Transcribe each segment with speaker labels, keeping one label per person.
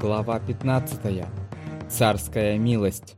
Speaker 1: Глава 15. Царская милость.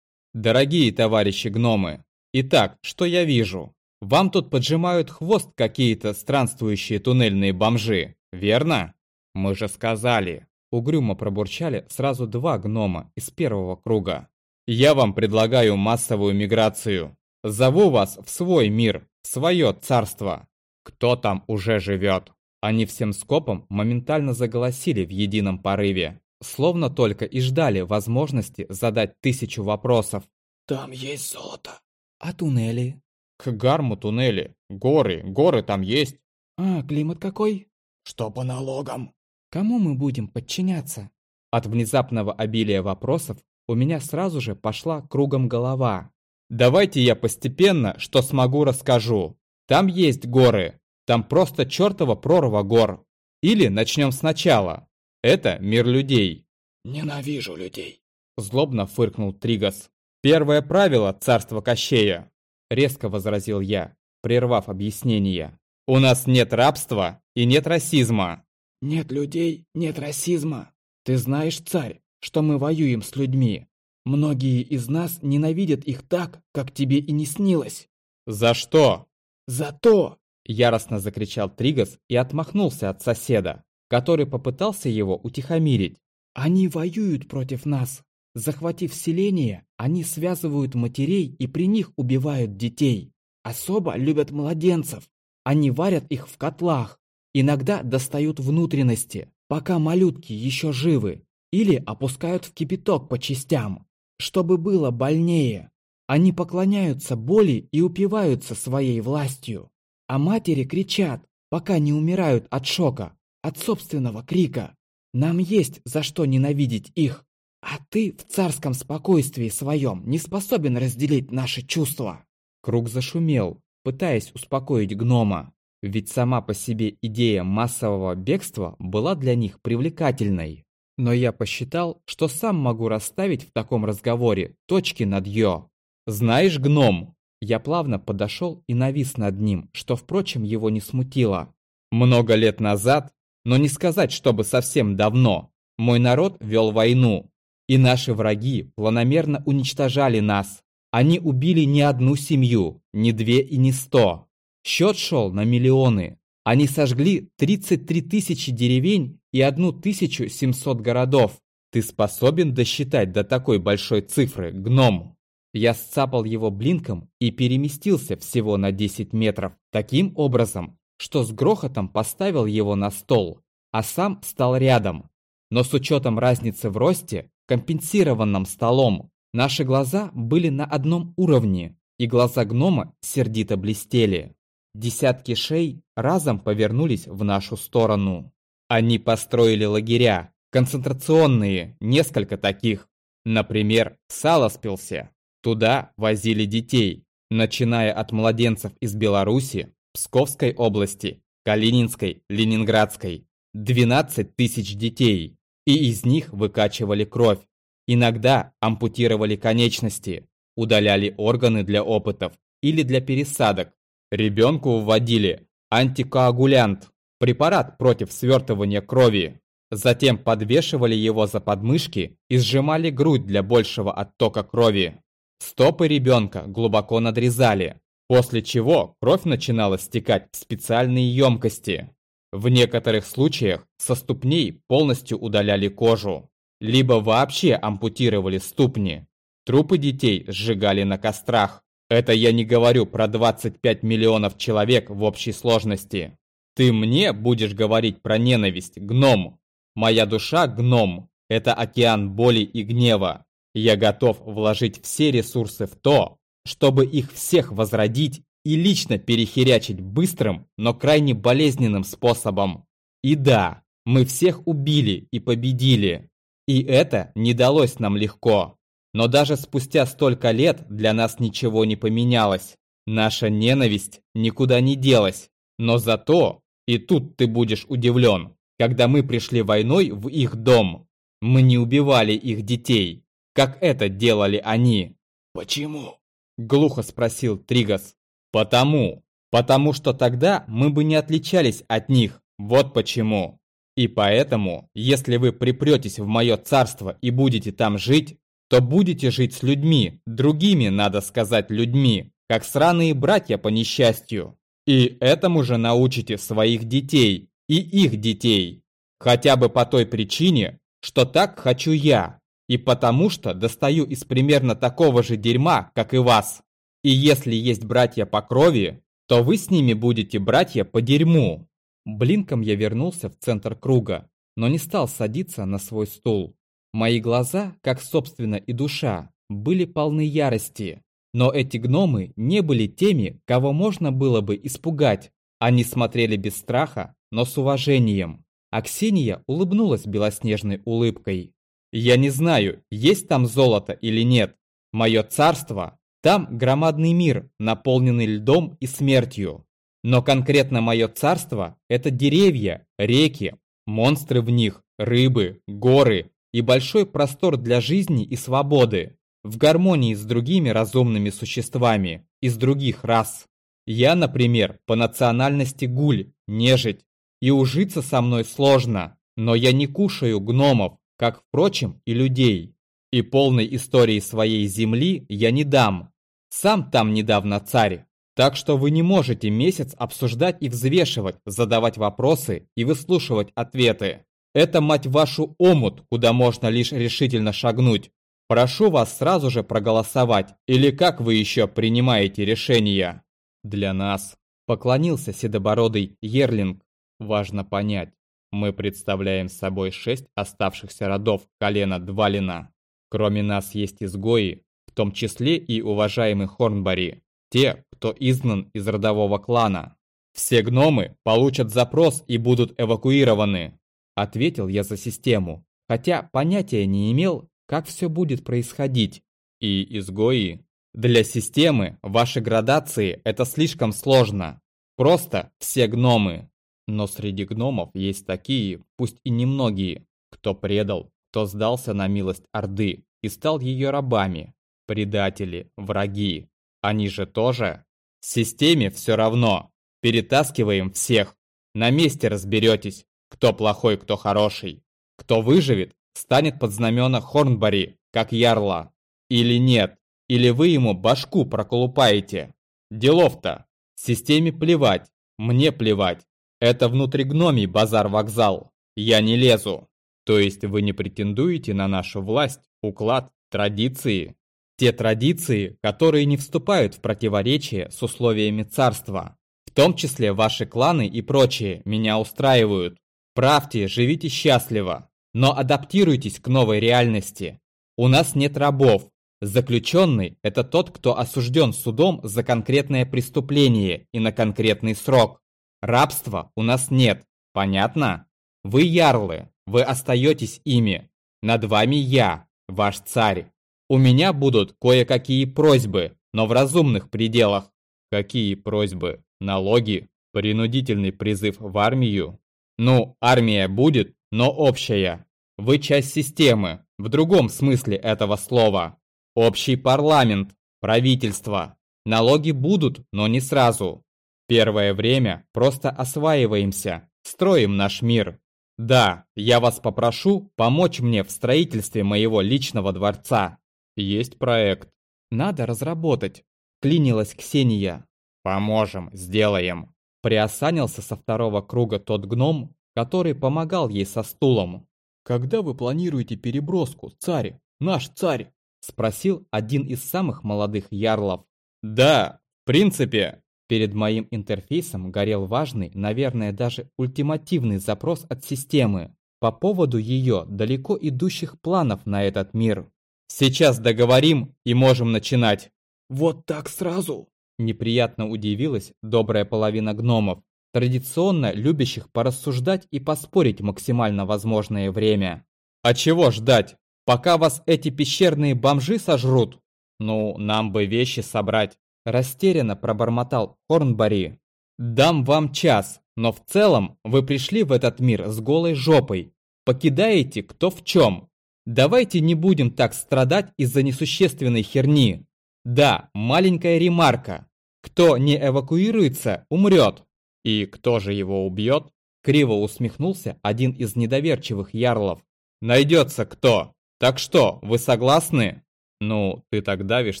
Speaker 1: Дорогие товарищи гномы, итак, что я вижу? Вам тут поджимают хвост какие-то странствующие туннельные бомжи, верно? Мы же сказали. Угрюмо пробурчали сразу два гнома из первого круга. Я вам предлагаю массовую миграцию. Зову вас в свой мир, в свое царство. Кто там уже живет? Они всем скопом моментально заголосили в едином порыве, словно только и ждали возможности задать тысячу вопросов.
Speaker 2: «Там есть золото».
Speaker 3: «А туннели?»
Speaker 1: «К Гарму туннели. Горы, горы там есть».
Speaker 3: «А климат какой?»
Speaker 2: «Что по налогам?»
Speaker 3: «Кому мы будем подчиняться?»
Speaker 1: От внезапного обилия вопросов у меня сразу же пошла кругом голова. «Давайте я постепенно, что смогу, расскажу. Там есть горы, там просто чертова прорва гор. Или начнем сначала. Это мир людей.
Speaker 2: Ненавижу людей.
Speaker 1: Злобно фыркнул Тригас. Первое правило царства Кощея. Резко возразил я, прервав объяснение. У нас нет рабства и нет расизма.
Speaker 3: Нет людей, нет расизма. Ты знаешь, царь, что мы воюем с людьми. Многие из нас ненавидят их так, как тебе и не снилось.
Speaker 1: За что?
Speaker 3: За то,
Speaker 1: Яростно закричал Тригас и отмахнулся от соседа, который попытался его утихомирить.
Speaker 3: «Они воюют против нас. Захватив селение, они связывают матерей и при них убивают детей. Особо любят младенцев. Они варят их в котлах. Иногда достают внутренности, пока малютки еще живы. Или опускают в кипяток по частям, чтобы было больнее. Они поклоняются боли и упиваются своей властью. А матери кричат, пока не умирают от шока, от собственного крика. Нам есть за что ненавидеть их. А ты в царском спокойствии своем не способен разделить наши чувства.
Speaker 1: Круг зашумел, пытаясь успокоить гнома. Ведь сама по себе идея массового бегства была для них привлекательной. Но я посчитал, что сам могу расставить в таком разговоре точки над «ё». «Знаешь, гном, я плавно подошел и навис над ним, что, впрочем, его не смутило. Много лет назад, но не сказать, чтобы совсем давно, мой народ вел войну, и наши враги планомерно уничтожали нас. Они убили не одну семью, не две и не сто. Счет шел на миллионы. Они сожгли 33 тысячи деревень и 1700 городов. Ты способен досчитать до такой большой цифры, гном? Я сцапал его блинком и переместился всего на 10 метров, таким образом, что с грохотом поставил его на стол, а сам стал рядом. Но с учетом разницы в росте, компенсированном столом, наши глаза были на одном уровне, и глаза гнома сердито блестели. Десятки шей разом повернулись в нашу сторону. Они построили лагеря, концентрационные, несколько таких. Например, сало спился. Туда возили детей, начиная от младенцев из Беларуси, Псковской области, Калининской, Ленинградской. 12 тысяч детей, и из них выкачивали кровь. Иногда ампутировали конечности, удаляли органы для опытов или для пересадок. Ребенку вводили антикоагулянт, препарат против свертывания крови. Затем подвешивали его за подмышки и сжимали грудь для большего оттока крови. Стопы ребенка глубоко надрезали, после чего кровь начинала стекать в специальные емкости. В некоторых случаях со ступней полностью удаляли кожу, либо вообще ампутировали ступни. Трупы детей сжигали на кострах. Это я не говорю про 25 миллионов человек в общей сложности. Ты мне будешь говорить про ненависть, гном. Моя душа, гном, это океан боли и гнева. Я готов вложить все ресурсы в то, чтобы их всех возродить и лично перехерячить быстрым, но крайне болезненным способом. И да, мы всех убили и победили. И это не далось нам легко. Но даже спустя столько лет для нас ничего не поменялось. Наша ненависть никуда не делась. Но зато, и тут ты будешь удивлен, когда мы пришли войной в их дом, мы не убивали их детей как это делали они.
Speaker 2: «Почему?»
Speaker 1: – глухо спросил Тригас. «Потому. Потому что тогда мы бы не отличались от них. Вот почему. И поэтому, если вы припретесь в мое царство и будете там жить, то будете жить с людьми, другими, надо сказать, людьми, как сраные братья по несчастью. И этому же научите своих детей и их детей. Хотя бы по той причине, что так хочу я, и потому что достаю из примерно такого же дерьма, как и вас. И если есть братья по крови, то вы с ними будете братья по дерьму. Блинком я вернулся в центр круга, но не стал садиться на свой стул. Мои глаза, как собственно и душа, были полны ярости. Но эти гномы не были теми, кого можно было бы испугать. Они смотрели без страха, но с уважением. А Ксения улыбнулась белоснежной улыбкой. «Я не знаю, есть там золото или нет. Мое царство, там громадный мир, наполненный льдом и смертью. Но конкретно мое царство – это деревья, реки, монстры в них, рыбы, горы и большой простор для жизни и свободы, в гармонии с другими разумными существами из других рас. Я, например, по национальности гуль, нежить, и ужиться со мной сложно, но я не кушаю гномов, как, впрочем, и людей. И полной истории своей земли я не дам. Сам там недавно царь. Так что вы не можете месяц обсуждать и взвешивать, задавать вопросы и выслушивать ответы. Это, мать вашу, омут, куда можно лишь решительно шагнуть. Прошу вас сразу же проголосовать, или как вы еще принимаете решения? Для нас. Поклонился седобородый Ерлинг. Важно понять, мы представляем собой шесть оставшихся родов колена Двалина. Кроме нас есть изгои, в том числе и уважаемый Хорнбари, те, кто изгнан из родового клана. Все гномы получат запрос и будут эвакуированы. Ответил я за систему, хотя понятия не имел, как все будет происходить. И изгои. Для системы ваши градации это слишком сложно. Просто все гномы. Но среди гномов есть такие, пусть и немногие, кто предал, кто сдался на милость Орды и стал ее рабами. Предатели, враги. Они же тоже. Системе все равно. Перетаскиваем всех. На месте разберетесь, кто плохой, кто хороший. Кто выживет, станет под знамена Хорнбари, как ярла. Или нет, или вы ему башку проколупаете. Делов-то. Системе плевать, мне плевать. Это внутригномий базар-вокзал. Я не лезу. То есть вы не претендуете на нашу власть, уклад, традиции? Те традиции, которые не вступают в противоречие с условиями царства. В том числе ваши кланы и прочие меня устраивают. Правьте, живите счастливо, но адаптируйтесь к новой реальности. У нас нет рабов. Заключенный – это тот, кто осужден судом за конкретное преступление и на конкретный срок. Рабства у нас нет, понятно? Вы ярлы, вы остаетесь ими. Над вами я, ваш царь. У меня будут кое-какие просьбы, но в разумных пределах. Какие просьбы? Налоги? Принудительный призыв в армию? Ну, армия будет, но общая. Вы часть системы, в другом смысле этого слова. Общий парламент, правительство. Налоги будут, но не сразу. Первое время просто осваиваемся, строим наш мир. Да, я вас попрошу помочь мне в строительстве моего личного дворца. Есть проект. Надо разработать. Клинилась Ксения. Поможем, сделаем. Приосанился со второго круга тот гном, который помогал ей со стулом. «Когда вы планируете переброску, царь? Наш царь?» Спросил один из самых молодых ярлов. «Да, в принципе». Перед моим интерфейсом горел важный, наверное, даже ультимативный запрос от системы по поводу ее далеко идущих планов на этот мир. «Сейчас договорим и можем начинать».
Speaker 2: «Вот так сразу?»
Speaker 1: Неприятно удивилась добрая половина гномов, традиционно любящих порассуждать и поспорить максимально возможное время. А чего ждать, пока вас эти пещерные бомжи сожрут? Ну, нам бы вещи собрать. Растерянно пробормотал Хорнбари. Дам вам час, но в целом вы пришли в этот мир с голой жопой. Покидаете кто в чем. Давайте не будем так страдать из-за несущественной херни. Да, маленькая ремарка. Кто не эвакуируется, умрет. И кто же его убьет? Криво усмехнулся один из недоверчивых ярлов. Найдется кто. Так что, вы согласны? Ну, ты так давишь,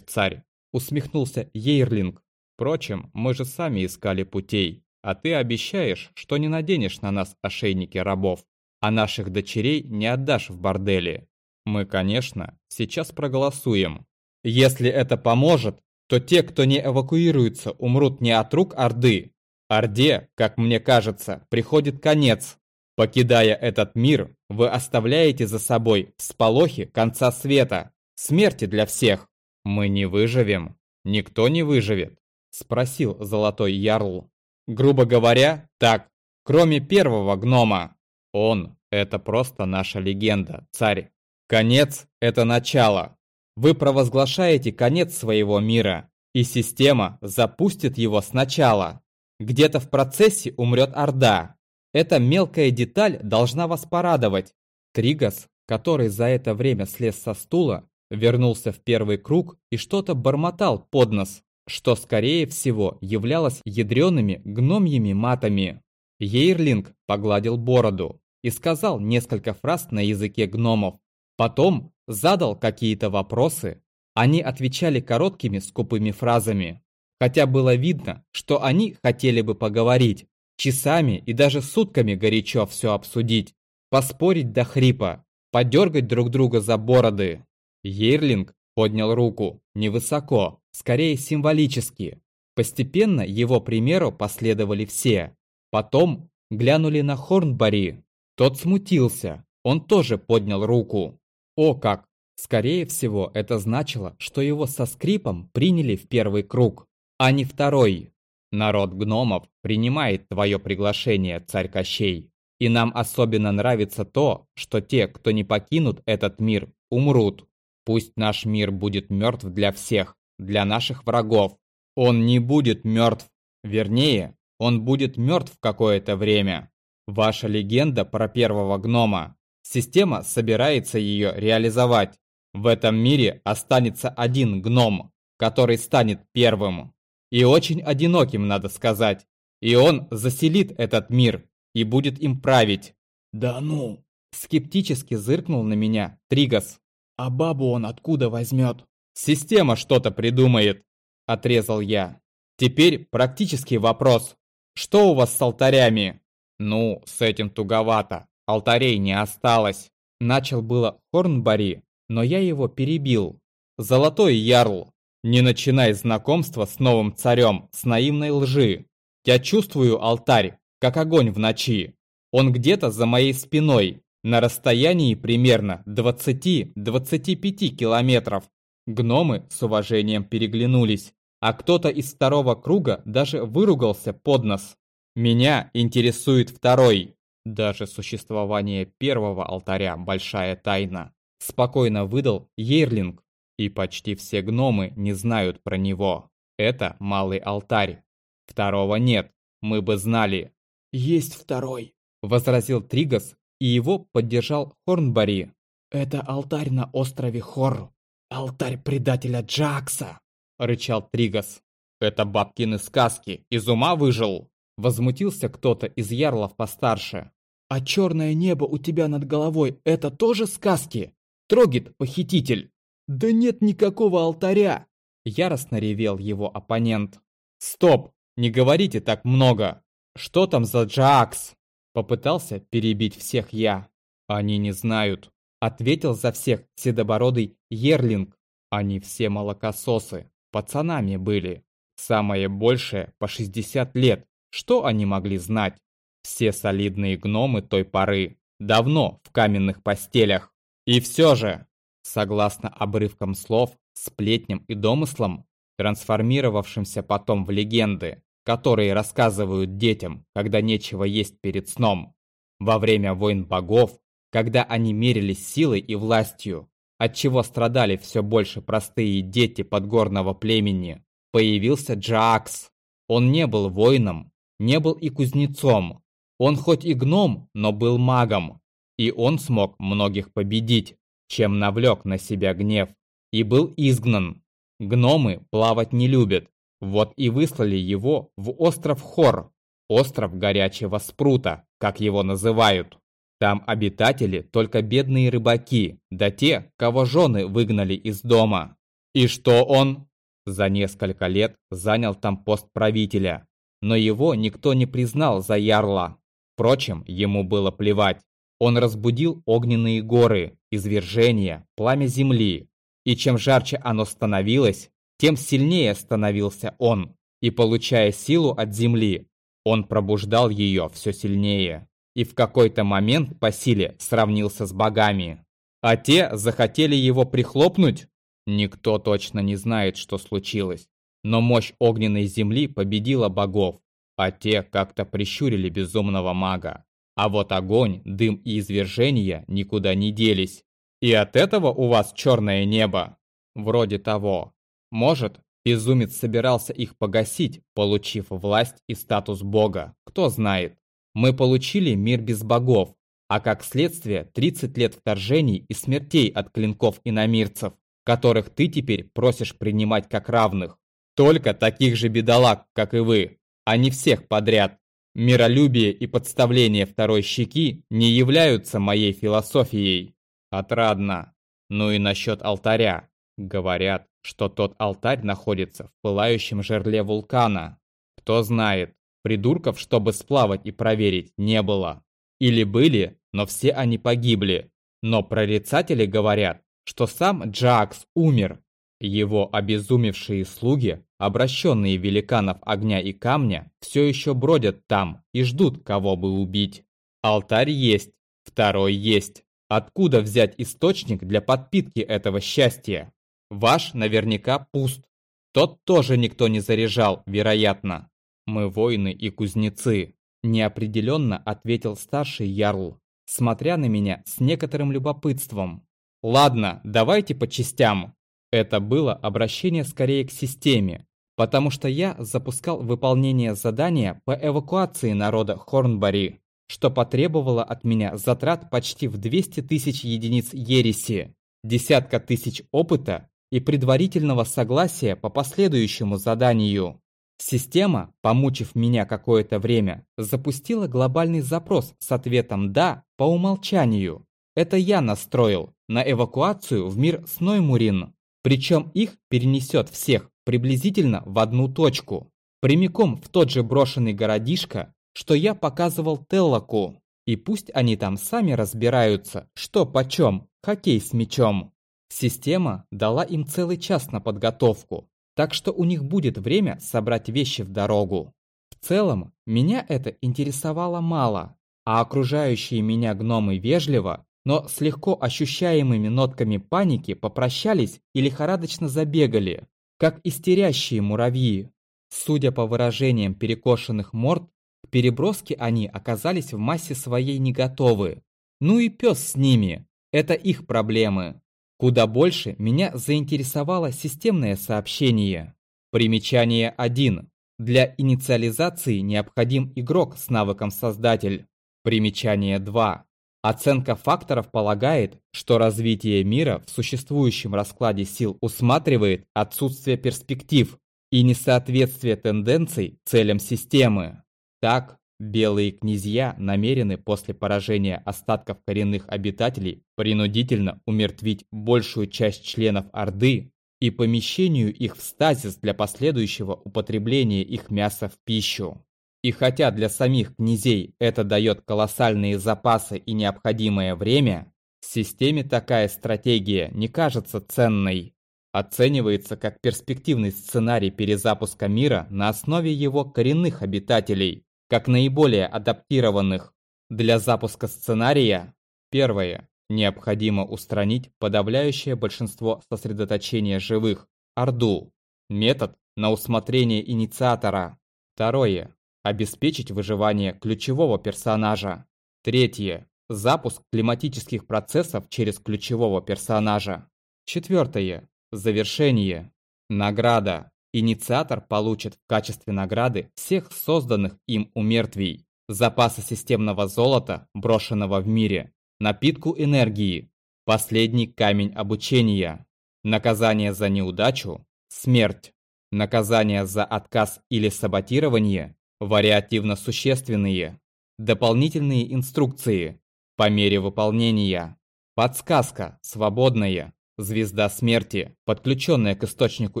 Speaker 1: царь. Усмехнулся Ейрлинг. Впрочем, мы же сами искали путей. А ты обещаешь, что не наденешь на нас ошейники рабов, а наших дочерей не отдашь в борделе. Мы, конечно, сейчас проголосуем. Если это поможет, то те, кто не эвакуируется, умрут не от рук Орды. Орде, как мне кажется, приходит конец. Покидая этот мир, вы оставляете за собой всполохи конца света, смерти для всех. Мы не выживем. Никто не выживет, спросил Золотой Ярл. Грубо говоря, так, кроме первого гнома. Он – это просто наша легенда, царь. Конец – это начало. Вы провозглашаете конец своего мира, и система запустит его сначала. Где-то в процессе умрет Орда. Эта мелкая деталь должна вас порадовать. Тригас, который за это время слез со стула, вернулся в первый круг и что-то бормотал под нос, что, скорее всего, являлось ядреными гномьими матами. Ейрлинг погладил бороду и сказал несколько фраз на языке гномов. Потом задал какие-то вопросы. Они отвечали короткими скупыми фразами. Хотя было видно, что они хотели бы поговорить, часами и даже сутками горячо все обсудить, поспорить до хрипа, подергать друг друга за бороды. Ейрлинг поднял руку, невысоко, скорее символически. Постепенно его примеру последовали все. Потом глянули на Хорнбари. Тот смутился, он тоже поднял руку. О как! Скорее всего, это значило, что его со скрипом приняли в первый круг, а не второй. Народ гномов принимает твое приглашение, царь Кощей. И нам особенно нравится то, что те, кто не покинут этот мир, умрут. Пусть наш мир будет мертв для всех, для наших врагов. Он не будет мертв. Вернее, он будет мертв какое-то время. Ваша легенда про первого гнома Система собирается ее реализовать. В этом мире останется один гном, который станет первым. И очень одиноким, надо сказать. И он заселит этот мир и будет им править.
Speaker 3: Да ну!
Speaker 1: Скептически зыркнул на меня Тригас.
Speaker 3: А бабу он откуда возьмет?
Speaker 1: Система что-то придумает, отрезал я. Теперь практический вопрос. Что у вас с алтарями? Ну, с этим туговато. Алтарей не осталось. Начал было Хорнбари, но я его перебил. Золотой ярл, не начинай знакомство с новым царем с наивной лжи. Я чувствую алтарь, как огонь в ночи. Он где-то за моей спиной, на расстоянии примерно 20-25 километров. Гномы с уважением переглянулись, а кто-то из второго круга даже выругался под нос. Меня интересует второй. Даже существование первого алтаря – большая тайна. Спокойно выдал Ейрлинг, и почти все гномы не знают про него. Это малый алтарь. Второго нет, мы бы знали.
Speaker 3: Есть второй,
Speaker 1: возразил Тригас, и его поддержал Хорнбари.
Speaker 3: Это алтарь на острове Хор. Алтарь предателя Джакса,
Speaker 1: рычал Тригас. Это бабкины сказки, из ума выжил. Возмутился кто-то из ярлов постарше.
Speaker 3: «А черное небо у тебя над головой – это тоже сказки?» Трогит похититель. «Да нет никакого алтаря!»
Speaker 1: Яростно ревел его оппонент. «Стоп! Не говорите так много! Что там за Джакс?» Попытался перебить всех я. «Они не знают», – ответил за всех седобородый Ерлинг. «Они все молокососы, пацанами были. Самое большее по 60 лет. Что они могли знать? Все солидные гномы той поры давно в каменных постелях. И все же, согласно обрывкам слов, сплетням и домыслам, трансформировавшимся потом в легенды, которые рассказывают детям, когда нечего есть перед сном, во время войн богов, когда они мерились силой и властью, от чего страдали все больше простые дети подгорного племени, появился Джаакс. Он не был воином, не был и кузнецом. Он хоть и гном, но был магом. И он смог многих победить, чем навлек на себя гнев. И был изгнан. Гномы плавать не любят. Вот и выслали его в остров Хор. Остров горячего спрута, как его называют. Там обитатели только бедные рыбаки, да те, кого жены выгнали из дома. И что он? За несколько лет занял там пост правителя, но его никто не признал за ярла. Впрочем, ему было плевать. Он разбудил огненные горы, извержения, пламя земли. И чем жарче оно становилось, тем сильнее становился он. И получая силу от земли, он пробуждал ее все сильнее. И в какой-то момент по силе сравнился с богами. А те захотели его прихлопнуть? Никто точно не знает, что случилось. Но мощь огненной земли победила богов, а те как-то прищурили безумного мага. А вот огонь, дым и извержения никуда не делись. И от этого у вас черное небо? Вроде того. Может, безумец собирался их погасить, получив власть и статус бога, кто знает. Мы получили мир без богов, а как следствие 30 лет вторжений и смертей от клинков иномирцев которых ты теперь просишь принимать как равных. Только таких же бедолаг, как и вы, а не всех подряд. Миролюбие и подставление второй щеки не являются моей философией. Отрадно. Ну и насчет алтаря. Говорят, что тот алтарь находится в пылающем жерле вулкана. Кто знает, придурков, чтобы сплавать и проверить, не было. Или были, но все они погибли. Но прорицатели говорят, что сам Джакс умер. Его обезумевшие слуги, обращенные великанов огня и камня, все еще бродят там и ждут, кого бы убить. Алтарь есть, второй есть. Откуда взять источник для подпитки этого счастья? Ваш наверняка пуст. Тот тоже никто не заряжал, вероятно. Мы воины и кузнецы, неопределенно ответил старший ярл, смотря на меня с некоторым любопытством. Ладно, давайте по частям. Это было обращение скорее к системе, потому что я запускал выполнение задания по эвакуации народа Хорнбари, что потребовало от меня затрат почти в 200 тысяч единиц ереси, десятка тысяч опыта и предварительного согласия по последующему заданию. Система, помучив меня какое-то время, запустила глобальный запрос с ответом «да» по умолчанию. Это я настроил, на эвакуацию в мир Сноймурин. Причем их перенесет всех приблизительно в одну точку. Прямиком в тот же брошенный городишко, что я показывал Теллаку. И пусть они там сами разбираются, что почем, хоккей с мячом. Система дала им целый час на подготовку, так что у них будет время собрать вещи в дорогу. В целом, меня это интересовало мало, а окружающие меня гномы вежливо но с легко ощущаемыми нотками паники попрощались и лихорадочно забегали, как истерящие муравьи. Судя по выражениям перекошенных морд, к переброске они оказались в массе своей не готовы. Ну и пес с ними, это их проблемы. Куда больше меня заинтересовало системное сообщение. Примечание 1. Для инициализации необходим игрок с навыком «Создатель». Примечание 2. Оценка факторов полагает, что развитие мира в существующем раскладе сил усматривает отсутствие перспектив и несоответствие тенденций целям системы. Так, белые князья намерены после поражения остатков коренных обитателей принудительно умертвить большую часть членов Орды и помещению их в стазис для последующего употребления их мяса в пищу. И хотя для самих князей это дает колоссальные запасы и необходимое время, системе такая стратегия не кажется ценной. Оценивается как перспективный сценарий перезапуска мира на основе его коренных обитателей, как наиболее адаптированных. Для запуска сценария первое необходимо устранить подавляющее большинство сосредоточения живых, Орду. Метод на усмотрение инициатора. Второе Обеспечить выживание ключевого персонажа. Третье. Запуск климатических процессов через ключевого персонажа. Четвертое. Завершение. Награда. Инициатор получит в качестве награды всех созданных им умертвий, запасы системного золота, брошенного в мире, напитку энергии, последний камень обучения, наказание за неудачу – смерть, наказание за отказ или саботирование вариативно существенные, дополнительные инструкции. По мере выполнения, подсказка свободная, звезда смерти, подключенная к источнику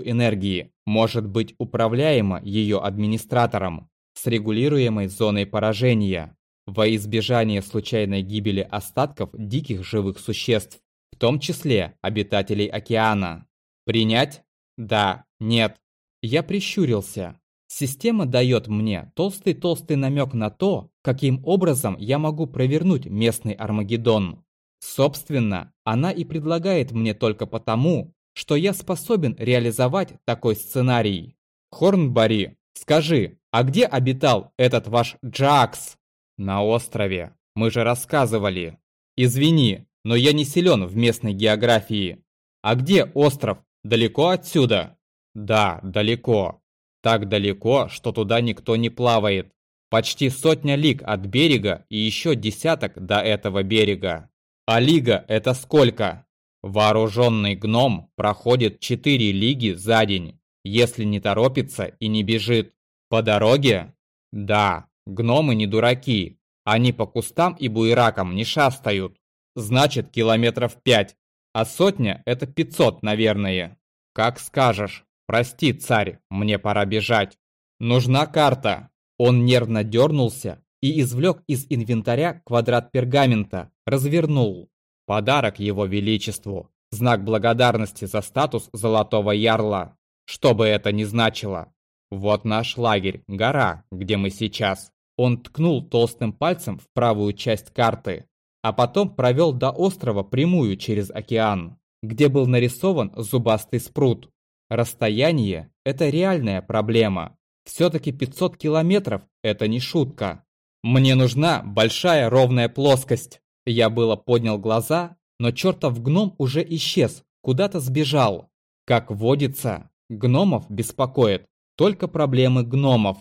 Speaker 1: энергии, может быть управляема ее администратором с регулируемой зоной поражения во избежание случайной гибели остатков диких живых существ, в том числе обитателей океана. Принять? Да, нет. Я прищурился. Система дает мне толстый-толстый намек на то, каким образом я могу провернуть местный Армагеддон. Собственно, она и предлагает мне только потому, что я способен реализовать такой сценарий. Хорнбари, скажи, а где обитал этот ваш Джакс? На острове. Мы же рассказывали. Извини, но я не силен в местной географии. А где остров? Далеко отсюда? Да, далеко. Так далеко, что туда никто не плавает. Почти сотня лиг от берега и еще десяток до этого берега. А лига это сколько? Вооруженный гном проходит 4 лиги за день, если не торопится и не бежит. По дороге? Да, гномы не дураки. Они по кустам и буеракам не шастают. Значит, километров 5. А сотня – это 500, наверное. Как скажешь. Прости, царь, мне пора бежать. Нужна карта. Он нервно дернулся и извлек из инвентаря квадрат пергамента, развернул. Подарок его величеству. Знак благодарности за статус золотого ярла. Что бы это ни значило. Вот наш лагерь, гора, где мы сейчас. Он ткнул толстым пальцем в правую часть карты, а потом провел до острова прямую через океан, где был нарисован зубастый спрут. Расстояние – это реальная проблема. Все-таки 500 километров – это не шутка. Мне нужна большая ровная плоскость. Я было поднял глаза, но чертов гном уже исчез, куда-то сбежал. Как водится, гномов беспокоит только проблемы гномов.